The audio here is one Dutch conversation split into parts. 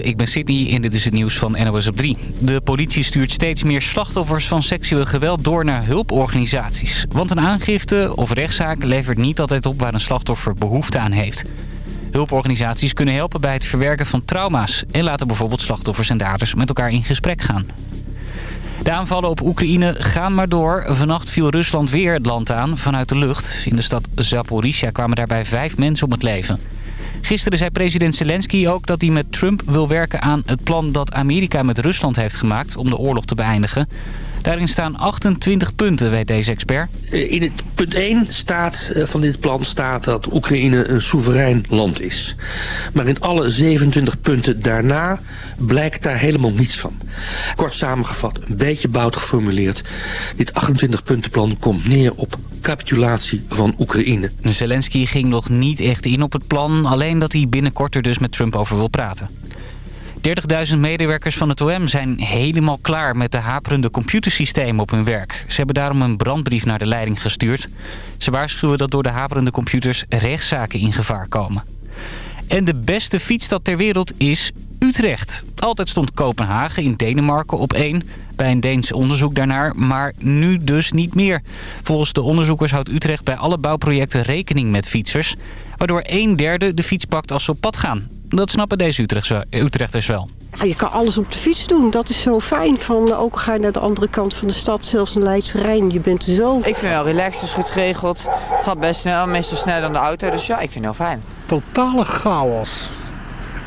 Ik ben Sydney en dit is het nieuws van NOS op 3. De politie stuurt steeds meer slachtoffers van seksueel geweld door naar hulporganisaties. Want een aangifte of rechtszaak levert niet altijd op waar een slachtoffer behoefte aan heeft. Hulporganisaties kunnen helpen bij het verwerken van trauma's... en laten bijvoorbeeld slachtoffers en daders met elkaar in gesprek gaan. De aanvallen op Oekraïne gaan maar door. Vannacht viel Rusland weer het land aan vanuit de lucht. In de stad Zaporizhia kwamen daarbij vijf mensen om het leven. Gisteren zei president Zelensky ook dat hij met Trump wil werken aan het plan dat Amerika met Rusland heeft gemaakt om de oorlog te beëindigen. Daarin staan 28 punten, weet deze expert. Eh, in het punt 1 staat, eh, van dit plan staat dat Oekraïne een soeverein land is. Maar in alle 27 punten daarna blijkt daar helemaal niets van. Kort samengevat, een beetje bout geformuleerd. Dit 28 puntenplan komt neer op capitulatie van Oekraïne. Zelensky ging nog niet echt in op het plan, alleen dat hij binnenkort er dus met Trump over wil praten. 30.000 medewerkers van het OM zijn helemaal klaar met de haperende computersystemen op hun werk. Ze hebben daarom een brandbrief naar de leiding gestuurd. Ze waarschuwen dat door de haperende computers rechtszaken in gevaar komen. En de beste fietsstad ter wereld is Utrecht. Altijd stond Kopenhagen in Denemarken op één bij een Deens onderzoek daarnaar, maar nu dus niet meer. Volgens de onderzoekers houdt Utrecht bij alle bouwprojecten rekening met fietsers... waardoor een derde de fiets pakt als ze op pad gaan. Dat snappen deze Utrechters wel. Ja, je kan alles op de fiets doen. Dat is zo fijn. Van, ook ga je naar de andere kant van de stad, zelfs naar Leidse Rijn. Je bent zo. Ik vind het wel relaxed, is goed geregeld. Het gaat best snel, meestal sneller dan de auto. Dus ja, ik vind het heel fijn. Totale chaos.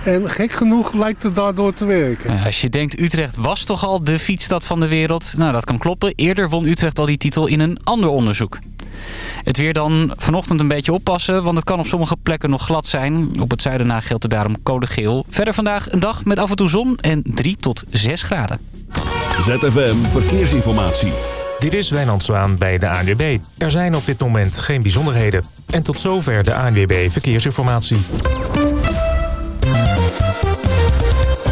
En gek genoeg lijkt het daardoor te werken. Als je denkt, Utrecht was toch al de fietsstad van de wereld? Nou, dat kan kloppen. Eerder won Utrecht al die titel in een ander onderzoek. Het weer dan vanochtend een beetje oppassen, want het kan op sommige plekken nog glad zijn. Op het zuiden na geldt er daarom code geel. Verder vandaag een dag met af en toe zon en 3 tot 6 graden. ZFM Verkeersinformatie. Dit is Wijnand Zwaan bij de ANWB. Er zijn op dit moment geen bijzonderheden. En tot zover de ANWB Verkeersinformatie.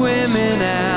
Swimming out.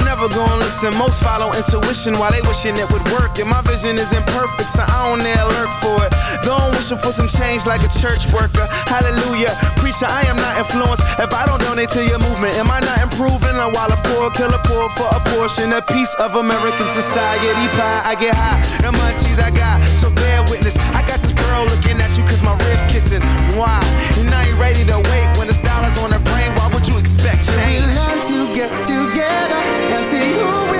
I'm never gonna listen. Most follow intuition while they wishing it would work. And my vision is imperfect, so I don't dare alert for it. Don't wishing for some change like a church worker. Hallelujah. Preacher, I am not influenced. If I don't donate to your movement, am I not improving? And while a poor killer poor for a portion, a piece of American society pie, I get high. The munchies I got, so bear witness. I got this girl looking at you cause my ribs kissing. Why? And I ain't ready to wait when it's dollars on the brain. Why would you expect change? We learn to get together and see who we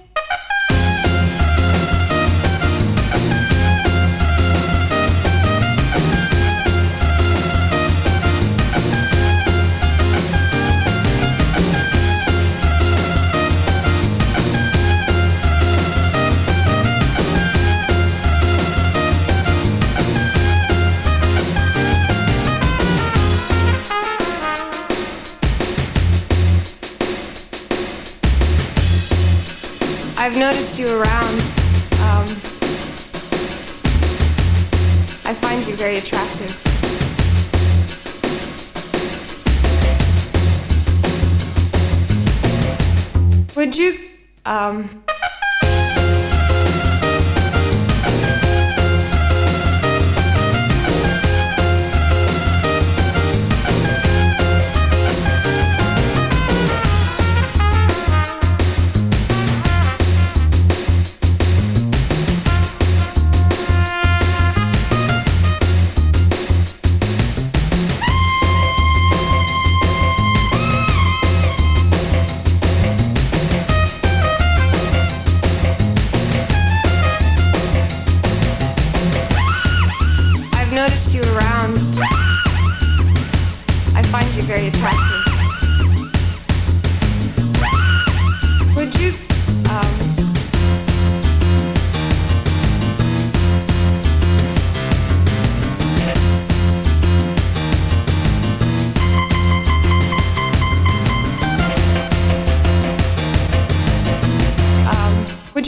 Um,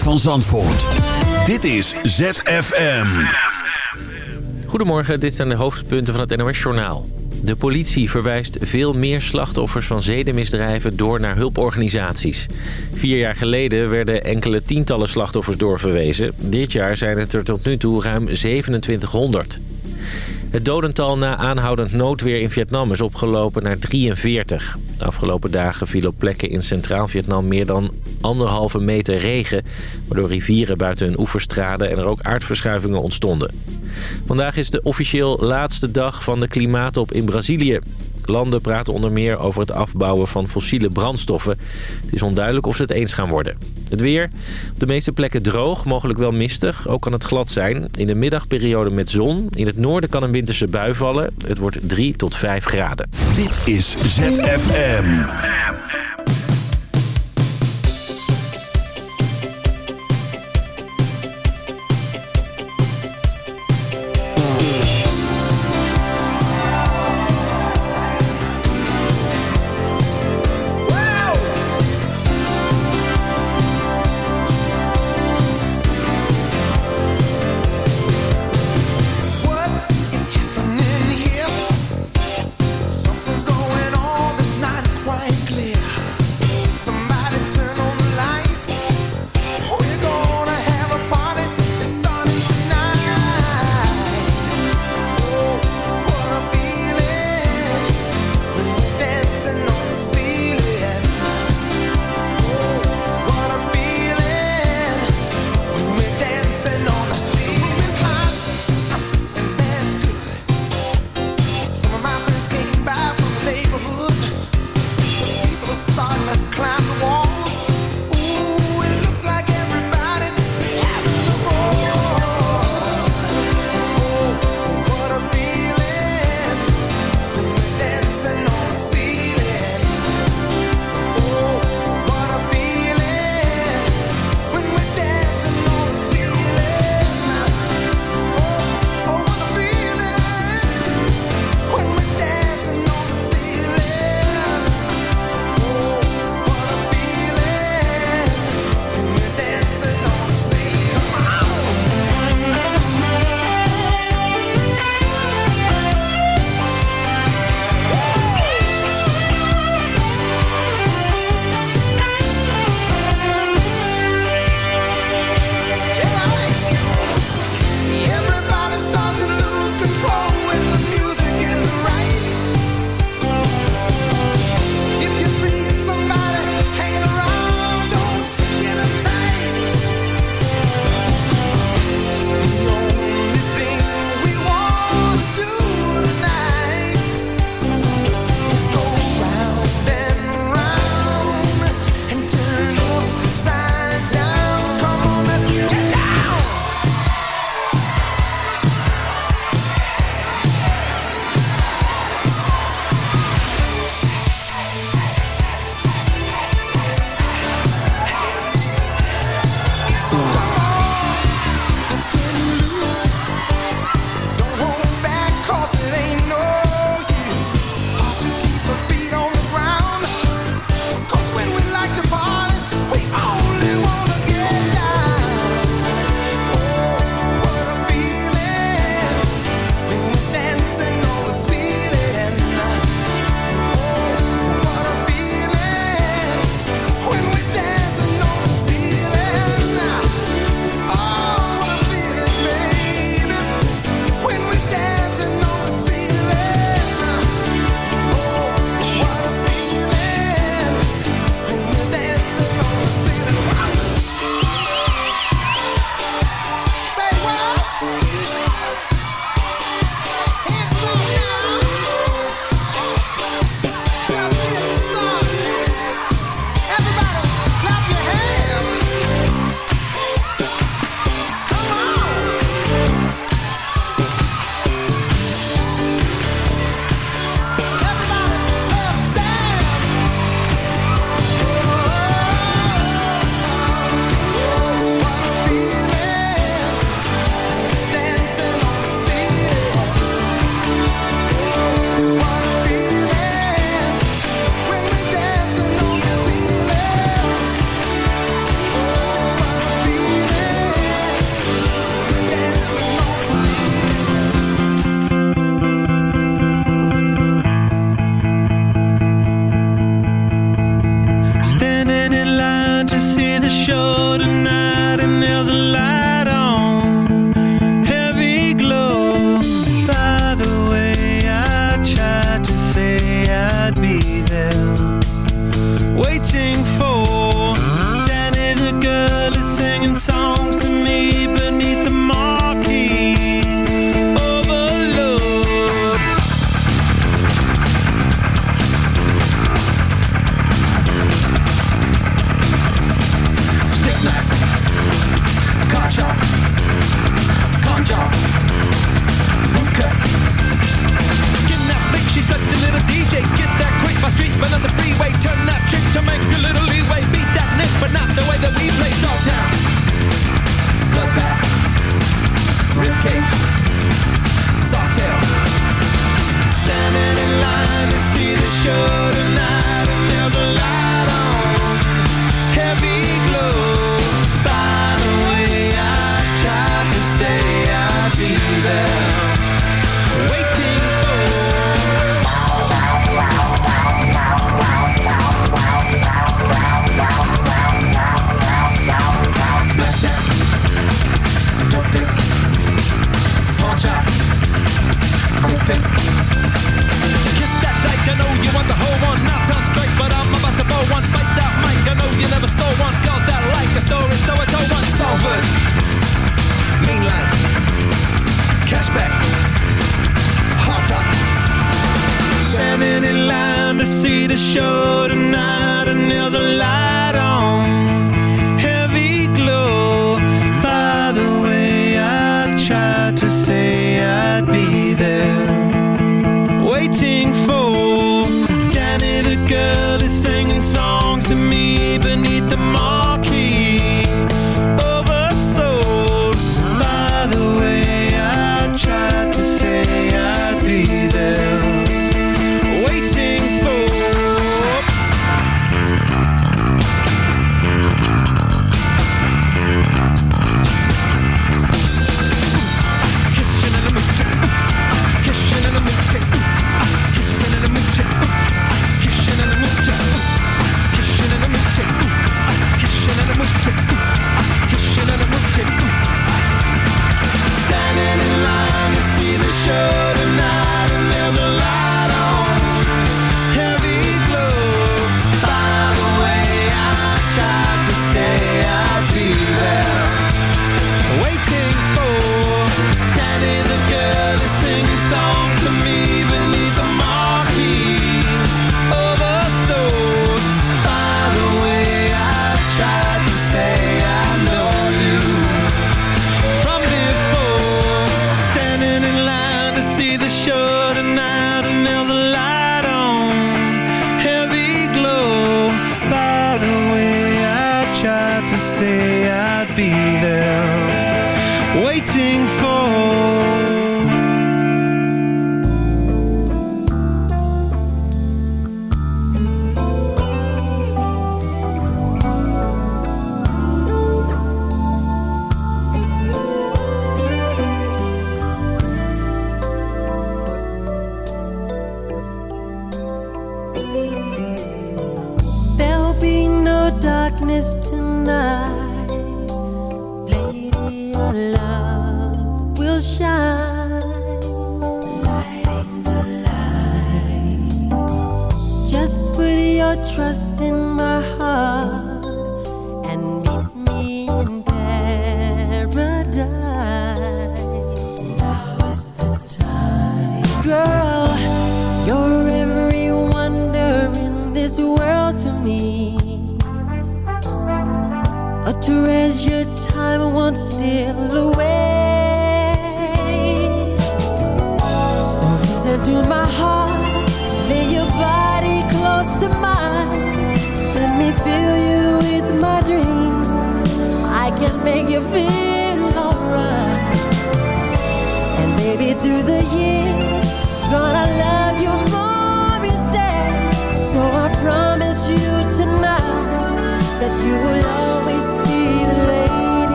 van Zandvoort. Dit is ZFM. Goedemorgen, dit zijn de hoofdpunten van het NOS-journaal. De politie verwijst veel meer slachtoffers van zedenmisdrijven door naar hulporganisaties. Vier jaar geleden werden enkele tientallen slachtoffers doorverwezen. Dit jaar zijn het er tot nu toe ruim 2700. Het dodental na aanhoudend noodweer in Vietnam is opgelopen naar 43. De afgelopen dagen viel op plekken in Centraal Vietnam meer dan anderhalve meter regen... waardoor rivieren buiten hun oevers traden en er ook aardverschuivingen ontstonden. Vandaag is de officieel laatste dag van de klimaatop in Brazilië. Landen praten onder meer over het afbouwen van fossiele brandstoffen. Het is onduidelijk of ze het eens gaan worden. Het weer. Op de meeste plekken droog, mogelijk wel mistig. Ook kan het glad zijn. In de middagperiode met zon. In het noorden kan een winterse bui vallen. Het wordt 3 tot 5 graden. Dit is ZFM.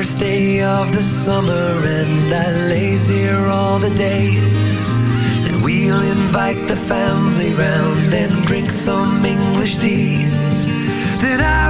first day of the summer and I lays here all the day. And we'll invite the family round and drink some English tea. Then I